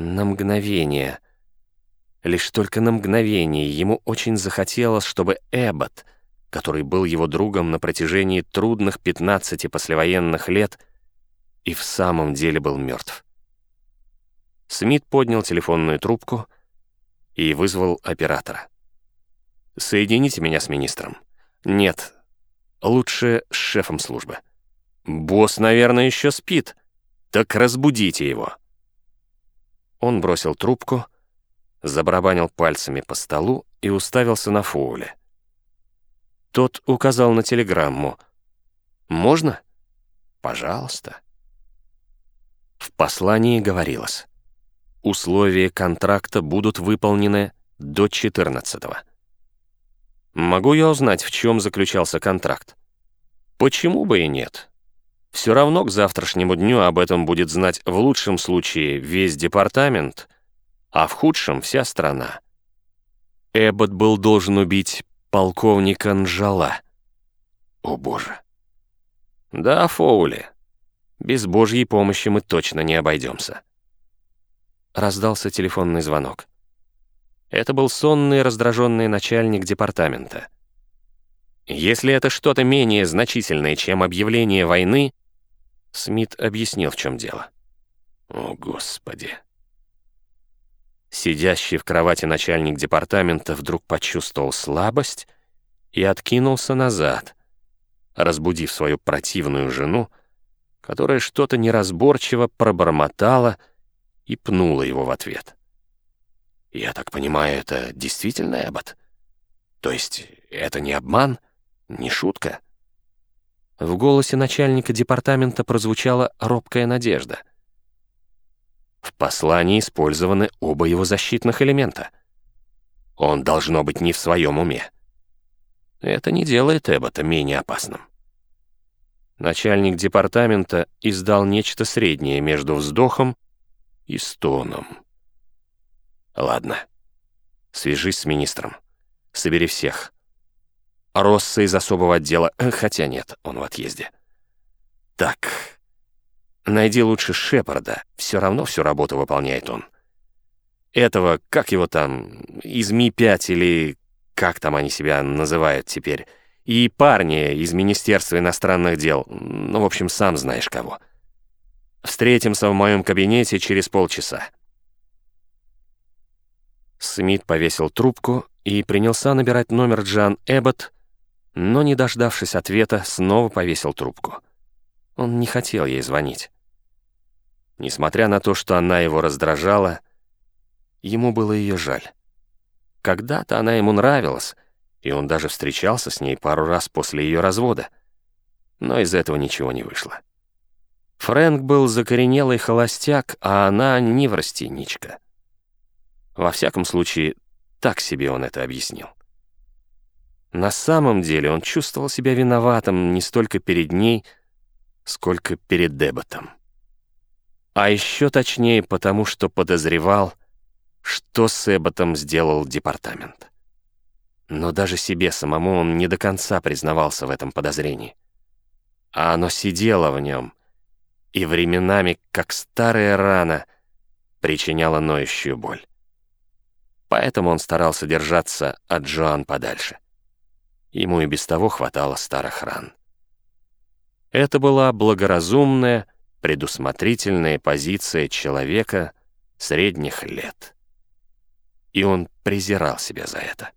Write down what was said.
На мгновение, лишь только на мгновение ему очень захотелось, чтобы Эббот, который был его другом на протяжении трудных 15 послевоенных лет, и в самом деле был мертв. Смит поднял телефонную трубку и вызвал оператора. «Соедините меня с министром». «Нет, лучше с шефом службы». «Босс, наверное, еще спит. Так разбудите его». Он бросил трубку, забарабанил пальцами по столу и уставился на Фоуля. Тот указал на телеграмму. «Можно?» «Пожалуйста». В послании говорилось. Условия контракта будут выполнены до 14-го. Могу я узнать, в чем заключался контракт? Почему бы и нет? Все равно к завтрашнему дню об этом будет знать в лучшем случае весь департамент, а в худшем — вся страна. Эббот был должен убить полковника Нжала. О боже. Да, Фоули, без божьей помощи мы точно не обойдемся. Раздался телефонный звонок. Это был сонный, раздраженный начальник департамента. Если это что-то менее значительное, чем объявление войны, Смит объяснил, в чем дело. О, Господи. Сидящий в кровати начальник департамента вдруг почувствовал слабость и откинулся назад, разбудив свою противную жену, которая что-то неразборчиво пробормотала и пнула его в ответ. «Я так понимаю, это действительно Эббот? То есть это не обман, не шутка?» В голосе начальника департамента прозвучала робкая надежда. В послании использованы оба его защитных элемента. Он должно быть не в своем уме. Это не делает Эббота менее опасным. Начальник департамента издал нечто среднее между вздохом и стоном. «Ладно, свяжись с министром. Собери всех. Росса из особого отдела, э, хотя нет, он в отъезде. Так, найди лучше Шепарда, все равно всю работу выполняет он. Этого, как его там, из Ми-5 или как там они себя называют теперь, и парня из Министерства иностранных дел, ну, в общем, сам знаешь кого. Встретимся в моем кабинете через полчаса». Смит повесил трубку и принялся набирать номер Джан Эббот, но, не дождавшись ответа, снова повесил трубку. Он не хотел ей звонить. Несмотря на то, что она его раздражала, ему было ее жаль. Когда-то она ему нравилась, и он даже встречался с ней пару раз после ее развода. Но из этого ничего не вышло. Фрэнк был закоренелый холостяк, а она неврастеничка. Во всяком случае, так себе он это объяснил. На самом деле он чувствовал себя виноватым не столько перед ней, сколько перед Деботом. А еще точнее потому, что подозревал, что с Эбботом сделал департамент. Но даже себе самому он не до конца признавался в этом подозрении. А оно сидело в нем — и временами, как старая рана, причиняла ноющую боль. Поэтому он старался держаться от Джоан подальше. Ему и без того хватало старых ран. Это была благоразумная, предусмотрительная позиция человека средних лет. И он презирал себя за это.